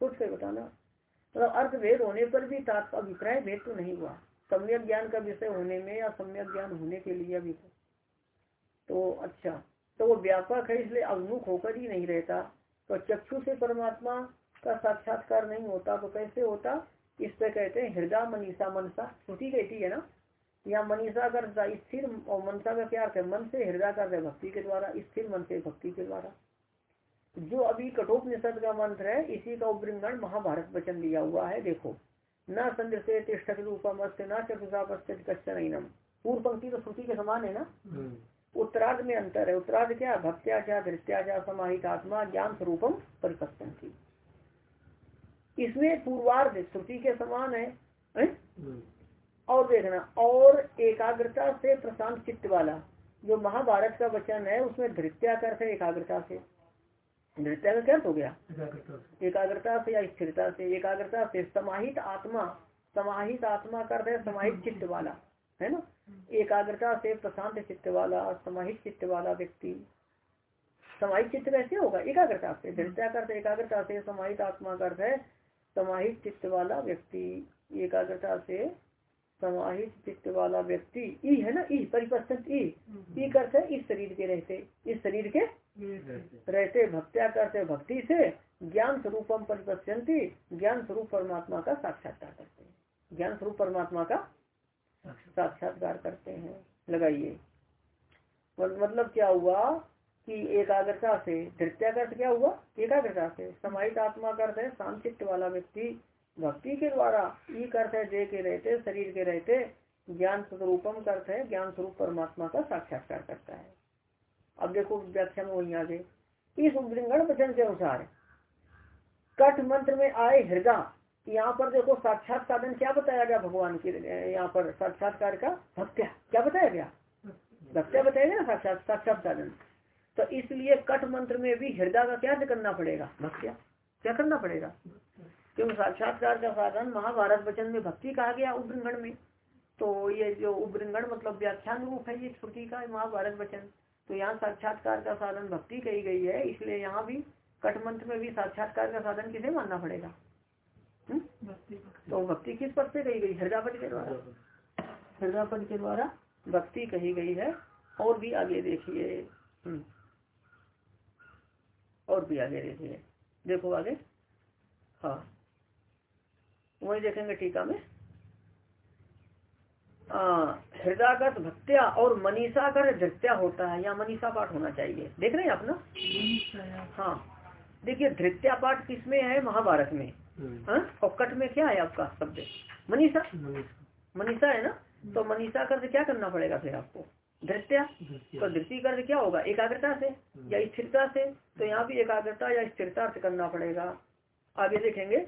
सोच कर बताना। मतलब अर्थ भेद होने पर भी तात्पर्य अभिप्राय भेद तो नहीं हुआ। सम्यक ज्ञान का विषय होने में या सम्यक ज्ञान होने के लिए अभी तो, अच्छा तो वो व्यापक है इसलिए अभिमुख होकर ही नहीं रहता। तो चक्षु से परमात्मा का साक्षात्कार नहीं होता तो कैसे होता? इस पे कहते हैं हृदय मनीषा मनसा श्रुति कहती है ना? या मनीषा कर स्थिर और मनसा का क्या अर्थ है? मन से हृदय कर भक्ति के द्वारा स्थिर मन से भक्ति के द्वारा। जो अभी कठोपनिषद का मंत्र है इसी का उपृंगण महाभारत वचन दिया हुआ है देखो। न संद्र से तिष्ठक रूपम अस्त न चतुषा कश्चन पूर्व पंक्ति तो श्रुति के समान है ना? उत्तराध में अंतर है। उत्तराध क्या? भक्त्याचार धृत्याचार समाहित आत्मा ज्ञान स्वरूपम परिपस्तन थी इसमें पूर्वार्ध श्रुति के समान है, है? हम्म। और देखना और एकाग्रता से प्रशांत चित्त वाला जो महाभारत का वचन है उसमें धृत्या कर एकाग्रता से। धृत्या का क्या हो गया? एकाग्रता से। या स्थिरता से? एकाग्रता से समाहित आत्मा समाहित आत्मा कर है समाहित चित्त वाला है ना? एकाग्रता से प्रशांत चित्त वाला समाहित चित्त वाला व्यक्ति। समाहित चित्त कैसे होगा एकाग्रता से। दृढ़ता करते एकाग्रता से समाहित आत्मा करते है समाहित चित्त वाला व्यक्ति। एकाग्रता से समाहित चित्त वाला व्यक्ति ई है ना? ई परिपस्थित ई। ई करते इस शरीर के रहते इस शरीर के रहते भक्त्या करते भक्ति से ज्ञान स्वरूपम परिपस्यंती ज्ञान स्वरूप परमात्मा का साक्षात्कार करते हैं। ज्ञान स्वरूप परमात्मा का साक्षात्कार करते हैं। लगाइए। मतलब क्या हुआ कि एकाग्रता से धृत्या कर क्या हुआ? एकाग्रता से। समाहित आत्मा करते हैं शांतित्व वाला व्यक्ति भक्ति के द्वारा ई करते दे के रहते, शरीर के रहते, ज्ञान स्वरूपम करते हैं ज्ञान स्वरूप परमात्मा का साक्षात्कार करता है। अब देखो व्याख्या में वही आगे इस उद्रिंगण वचन के अनुसार कठ मंत्र में आए हृदय, यहाँ पर देखो साक्षात साधन क्या बताया गया भगवान के यहाँ पर साक्षात्कार का भक्त्या, क्या बताया गया? भक्त्या बताया गया साक्षात साक्षात साधन। तो इसलिए कट मंत्र में भी हृदय का क्या करना पड़ेगा? भक्त्या, क्या करना पड़ेगा? क्योंकि साक्षात्कार का साधन महाभारत वचन में भक्ति कहा गया उग्रंगण में। तो ये जो उग्रंगण मतलब व्याख्यान रूप है ये श्रुति का महाभारत वचन। तो यहाँ साक्षात्कार का साधन भक्ति कही गई है इसलिए यहाँ भी कट मंत्र में भी साक्षात्कार का साधन किसे मानना पड़ेगा? हम्म? तो भक्ति किस पद से कही गई? हृदय के द्वारा। हृदय के द्वारा भक्ति कही गई है और भी आगे देखिए। हम्म। और भी आगे देखिए। देखो आगे। हाँ। वही देखेंगे टीका में। हृदयगत भक्त्या और मनीषा कर धृत्या होता है या मनीषा पाठ होना चाहिए। देख रहे हैं आप ना? हाँ। देखिए धृत्या पाठ किसमें है? महाभारत में। हम्म। हाँ? और कट में क्या है आपका शब्द? मनीषा? मनीषा। है ना? तो मनीषा कर क्या करना पड़ेगा फिर आपको? धृत्या? तो धृति कर क्या होगा? एकाग्रता से हम्म। या स्थिरता से? तो यहाँ भी एकाग्रता या स्थिरता से करना पड़ेगा। आगे देखेंगे।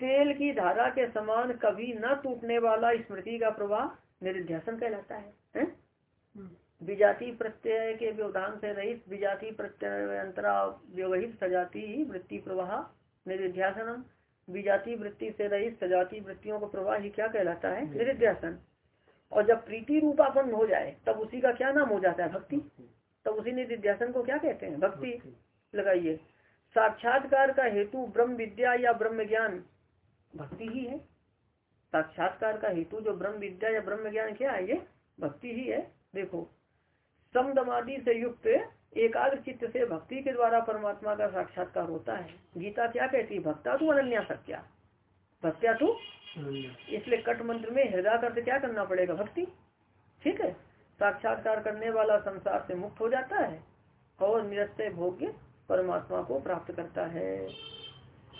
तेल की धारा के समान कभी न टूटने वाला स्मृति का प्रवाह निरिध्यासन कहलाता है, है? हम्म। विजाति प्रत्यय के व्यवधान से रहित विजाति प्रत्यय अंतरा व्यवहित सजाती वृत्ति प्रवाह निरिध्यासनम। विजाति वृत्ति से रहित सजाती वृत्तियों का प्रवाह ही क्या कहलाता है? निरिध्यासन। और जब प्रीति रूपापन हो जाए तब उसी का क्या नाम हो जाता है? भक्ति। तब उसी निरिध्यासन को क्या कहते हैं? भक्ति। लगाइए। साक्षात्कार का हेतु ब्रह्म विद्या या ब्रह्म ज्ञान भक्ति ही है। साक्षात्कार का हेतु जो ब्रह्म विद्या या ब्रह्म ज्ञान क्या है ये? भक्ति ही है। देखो समदमादि से युक्त एकाग्र चित्त से भक्ति के द्वारा परमात्मा का साक्षात्कार होता है। गीता क्या कहती है? भक्ता तू अनन्या सत्या। भक्त्या तू इसलिए कट मंत्र में हृदय करते क्या करना पड़ेगा? भक्ति। ठीक है? साक्षात्कार करने वाला संसार से मुक्त हो जाता है और निरस्त भोग्य परमात्मा को प्राप्त करता है।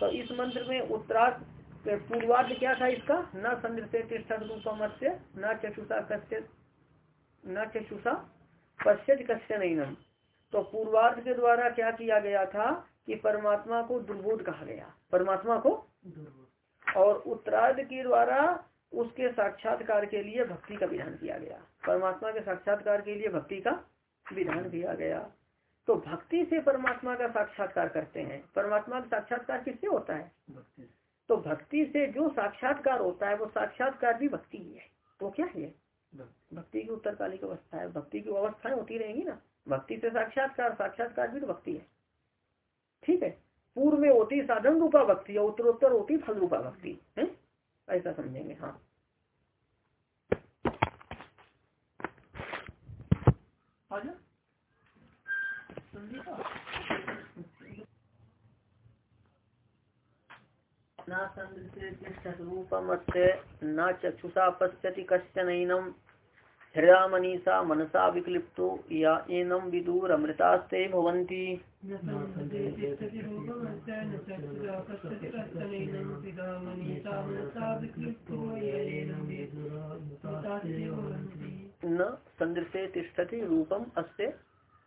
तो इस मंत्र में उत्तरार्थ पूर्वार्ध क्या था इसका? न तीर्थक रूपम न चक्षुषा कश्य न चक्षुषा पश्चित कश्य नहीं तो पूर्वार्ध के द्वारा क्या किया गया था कि परमात्मा को दुर्बोध कहा गया। परमात्मा को और उत्तरार्ध के द्वारा उसके साक्षात्कार के लिए भक्ति का विधान किया गया। परमात्मा के साक्षात्कार के लिए भक्ति का विधान किया गया। तो भक्ति से परमात्मा का साक्षात्कार करते हैं। परमात्मा का साक्षात्कार किससे होता है? तो भक्ति से जो साक्षात्कार होता है वो साक्षात्कार भी भक्ति ही है। तो क्या है? भक्ति। की उत्तरकालिक अवस्था है भक्ति की अवस्थाएँ होती रहेंगी ना। भक्ति से साक्षात्कार साक्षात्कार भी तो भक्ति है। ठीक है? पूर्व में होती साधन रूपा भक्ति और उत्तरोत्तर होती फल रूपा भक्ति। है? ऐसा समझेंगे हाँ। आजा। न चक्षुषा पश्यति कश्चनैनम हृदय मनीषा मनसा विक्लिप्तो या एनम विदुरमृतास्ते भवन्ति। न संदृशे तिष्ठति रूपम अस्य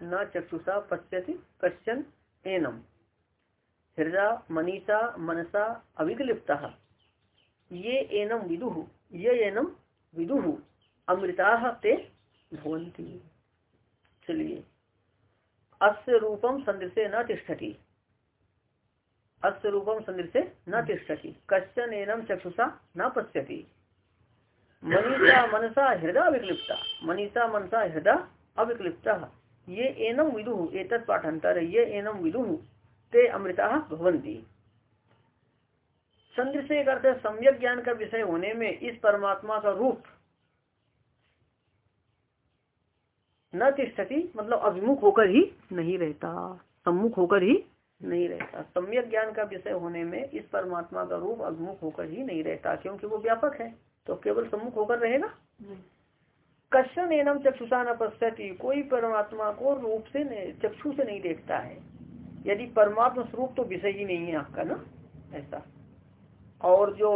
न चक्षुषा पश्यति कश्चन एनम। हृदय, मनीषा, मनसा अविकलिप्ता ये एनम विदु, ये एनम विदु, अमृता ते भवंती चलिए। अस्य रूपम संदृशे न तिष्ठति। अस्य रूपम संदृशे न तिष्ठति। कश्चन एनम चक्षुषा न पश्यति। मनीषा, मनसा, हृदय विक्लिप्ता मनीषा, मनसा, हृदय अविक्लिप्ता ये एनम विदु एक पाठांतर ये एनम विदु ते अमृता भवंती चंद्र से करते सम्यक ज्ञान का विषय होने में इस परमात्मा का रूप न तिष्ठती मतलब अभिमुख होकर ही नहीं रहता सम्मुख होकर ही नहीं रहता। सम्यक ज्ञान का विषय होने में इस परमात्मा का रूप अभिमुख होकर ही नहीं रहता क्योंकि वो व्यापक है तो केवल सम्मुख होकर रहेगा। कश्चन एनम चक्षुषा न कोई परमात्मा को रूप से चक्षु से नहीं देखता है। यदि परमात्मा स्वरूप तो विषय ही नहीं है आपका ना ऐसा। और जो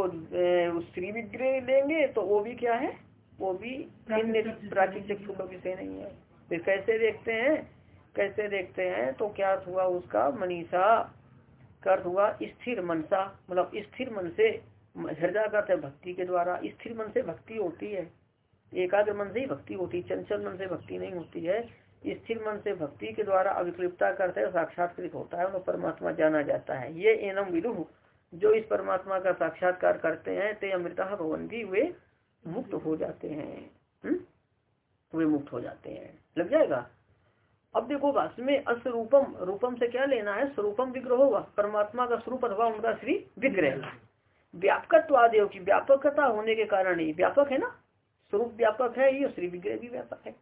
स्त्री विग्रह लेंगे तो वो भी क्या है? वो भी प्राचीन चक्षु का विषय नहीं है। फिर कैसे देखते हैं? कैसे देखते हैं? तो क्या अर्थ हुआ उसका? मनीषा कर्थ हुआ स्थिर मनसा मतलब स्थिर मन से हृदय का भक्ति के द्वारा स्थिर मन से भक्ति होती है। एकाग्र मन से ही भक्ति होती है चंचल मन से भक्ति नहीं होती है। स्थिर मन से भक्ति के द्वारा अविक्लिप्ता करते है, साक्षात्कृत होता है, उन्हें परमात्मा जाना जाता है। ये एनम विदु, जो इस परमात्मा का साक्षात्कार करते हैं, ते अमृता भवंती वे मुक्त हो जाते हैं। हुँ? वे मुक्त हो जाते हैं। लग जाएगा? अब देखो वास्तव में अस रूपम से क्या लेना है? स्वरूपम विग्रह होगा। परमात्मा का स्वरूप अथवा उनका श्री विग्रह। व्यापकत्व आदेव की व्यापकता होने के कारण ही, व्यापक है ना? स्वरूप व्यापक है, ये श्री विग्रह भी व्यापक है।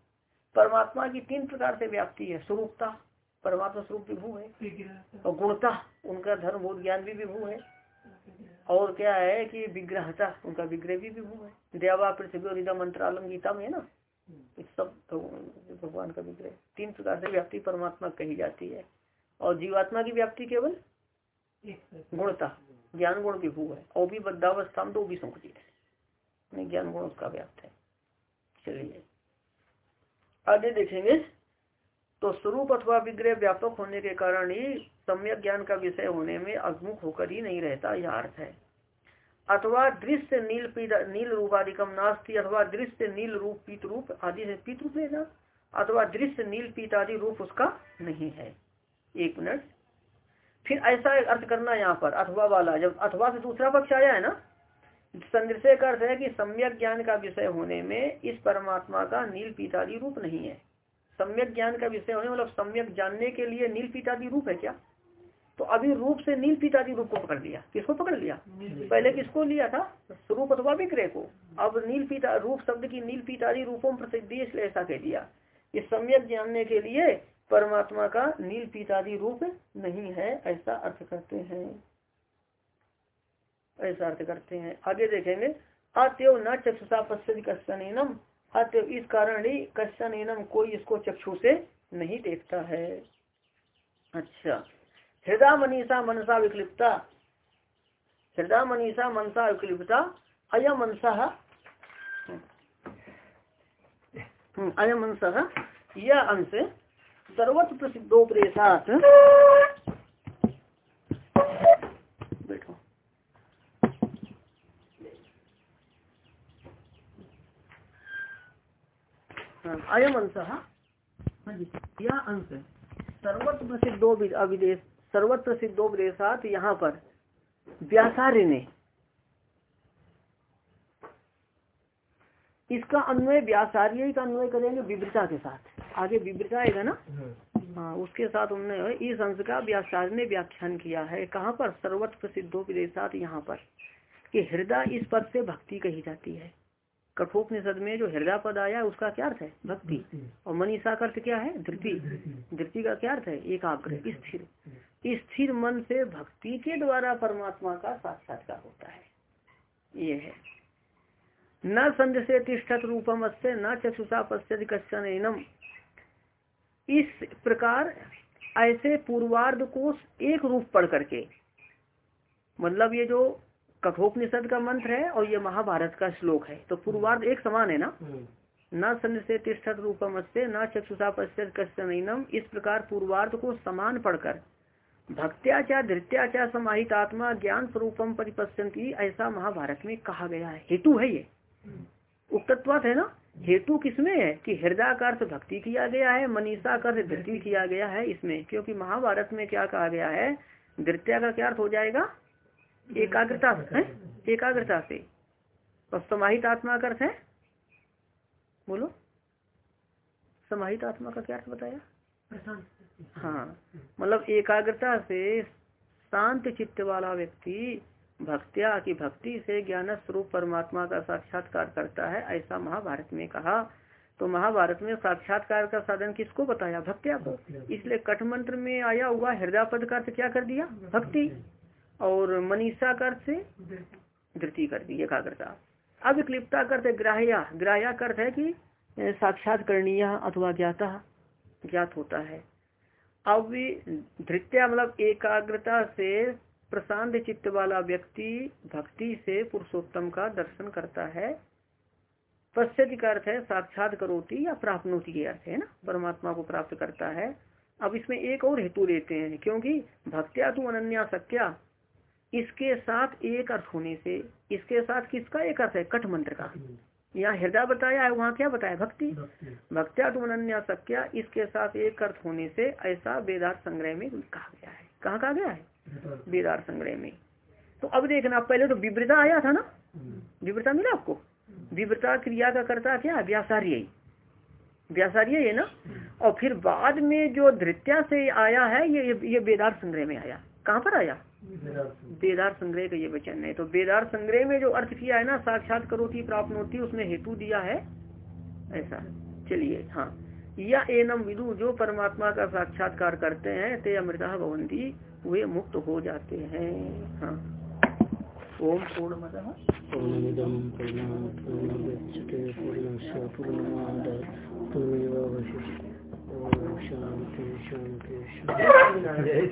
परमात्मा की तीन प्रकार से व्याप्ति है, स्वरूपता, परमात्मा स्वरूप विभू है, और गुणता, उनका धर्म बोध ज्ञान भी विभू है। और क्या है कि विग्रहता, उनका विग्रह भी विभू है। देवा, पृथ्वी और मंत्रालम गीता में है ना? सब तो भगवान का विग्रह तीन प्रकार से व्याप्ति परमात्मा कही जाती है। और जीवात्मा की व्याप्ति केवल गुणता, ज्ञान गुण विभू है। और भी बद्धावस्था तो भी संकुचित है। ज्ञान गुण उसका व्याप्त है। चलिए। आगे देखेंगे। तो स्वरूप अथवा विग्रह व्यापक होने के कारण ही सम्यक ज्ञान का विषय होने में अभिमुख होकर ही नहीं रहता, यह अर्थ है। अथवा दृश्य नील नील रूपाधिकम नास्ती, अथवा दृश्य नील रूप पीत रूप आदि से पीत रूप लेना अथवा दृश्य नील पीत आदि रूप उसका नहीं है। एक मिनट। फिर ऐसा अर्थ करना यहाँ पर, अथवा वाला, जब अथवा से दूसरा पक्ष आया है ना संदर्शे का अर्थ है कि सम्यक ज्ञान का विषय होने में इस परमात्मा का नील पीतादि रूप नहीं है। सम्यक ज्ञान का विषय होने मतलब सम्यक जानने के लिए नील पीतादि रूप है क्या? तो अभी रूप से नील पीतादि रूप को पकड़ लिया। किसको पकड़ लिया? पहले किसको लिया था? स्वरूप अथवा विक्रय को। अब नील पीता रूप शब्द की नील पीतादि रूपों प्रसिद्धि इसलिए ऐसा कह दिया ये सम्यक जानने के लिए परमात्मा का नील पीतादि रूप नहीं है ऐसा अर्थ करते हैं। ऐसा अर्थ करते हैं। आगे देखेंगे अत्यव न चक्षुषा पश्चिम कश्चनम अत्यव इस कारण ही कश्चनम कोई इसको चक्षु से नहीं देखता है। अच्छा। हृदय मनीषा मनसा विक्लिप्ता। हृदय मनीषा मनसा विक्लिप्ता। अयम मनसा। हम्म, अयम अंश यह अंश सर्वत्र प्रसिद्धोपदेशात बैठो हाँ, अयम अंश हाँ यह अंश सर्वत्र प्रसिद्धो अविदेश सर्वत्र सिद्धोपदेशात यहाँ पर व्यासार्य ने इसका अन्वय व्यासार्य का अन्वय करेंगे विवृता के साथ। आगे विवृता आएगा ना? हाँ उसके साथ उन्होंने इस अंश का व्यासार्य ने व्याख्यान किया है। कहाँ पर? सर्वत्र प्रसिद्धो विदेशात यहाँ पर। कि हृदय इस पद से भक्ति कही जाती है। कठोपनिषद में जो हृदय पद आया है उसका क्या अर्थ है? भक्ति। और मनीषा का अर्थ क्या है? धृति। धृति। का क्या अर्थ है? एकाग्र स्थिर। स्थिर मन से भक्ति के द्वारा परमात्मा का साक्षात्कार होता है। ये है। न संध से तिष्ठत रूपम अस्य न चक्षुषा पश्चित कश्चन इस प्रकार ऐसे पूर्वार्ध को एक रूप पढ़ करके मतलब ये जो कठोपनिषद का मंत्र है और ये महाभारत का श्लोक है। तो पूर्वार्ध एक समान है ना? न संध से तिष्ठत रूपम अस्य न चक्षुषा पश्चित कश्चन इस प्रकार पूर्वार्ध को समान पढ़कर भक्त्याचार धृत्याचार समाहित आत्मा ज्ञान स्वरूपम परिपश्यंती ऐसा महाभारत में कहा गया है। हेतु है ये। उक्तत्वात है ना? हेतु किसमें है? कि हृदय का अर्थ भक्ति किया गया है मनीषा का अर्थ धृति किया गया है इसमें। क्योंकि महाभारत में क्या कहा गया है? धृत्या का क्या अर्थ हो जाएगा? एकाग्रता है? एकाग्रता से। और समाहित आत्मा का अर्थ है? बोलो। समाहित आत्मा का क्या अर्थ बताया? हाँ। मतलब एकाग्रता से शांत चित्त वाला व्यक्ति भक्त्या की भक्ति से ज्ञान स्वरूप परमात्मा का साक्षात्कार करता है ऐसा महाभारत में कहा। तो महाभारत में साक्षात्कार का साधन किसको बताया? भक्त्या को। इसलिए कठ मंत्र में आया हुआ हृदय पद का अर्थ क्या कर दिया? भक्ति। और मनीषा का अर्थ से धृति कर दी, एकाग्रता। अब क्लिप्ता करते ग्राह्या। ग्राह्या अर्थ है कि साक्षात करणीय अथवा ज्ञाता, ज्ञात होता है। अब धृत्या मतलब एकाग्रता से प्रशांत चित्त वाला व्यक्ति भक्ति से पुरुषोत्तम का दर्शन करता है। पश्चित का अर्थ है, साक्षात करोती या प्राप्नोति के अर्थ है ना? परमात्मा को प्राप्त करता है। अब इसमें एक और हेतु लेते हैं, क्योंकि भक्त्या तू अनन्या सत्या इसके साथ एक अर्थ होने से इसके साथ किसका एक अर्थ है? कठ मंत्र का। यहाँ हृदय बताया है वहाँ क्या बताया? भक्ति। भक्त्या तुम अनन्या सक्या इसके साथ एक अर्थ होने से ऐसा वेदार्थ संग्रह में कहा गया है। कहाँ कहा गया है? वेदार्थ संग्रह में। तो अब देखना पहले तो विवृता आया था ना? विवृता मिला आपको? विवृता क्रिया का करता क्या? व्यासार्य। व्यासार्य है ना? और फिर बाद में जो धृत्या से आया है ये ये वेदार्थ संग्रह में आया। कहाँ पर आया? वेदार संग्रह। का ये वचन है तो वेदार संग्रह में जो अर्थ किया है ना साक्षात करोती प्राप्त होती उसमें हेतु दिया है। ऐसा। चलिए हाँ। या एनम विदु जो परमात्मा का साक्षात्कार करते हैं ते अमृता भवंती वे मुक्त हो जाते हैं। हाँ। ओम पूर्ण पूर्ण शांति शांति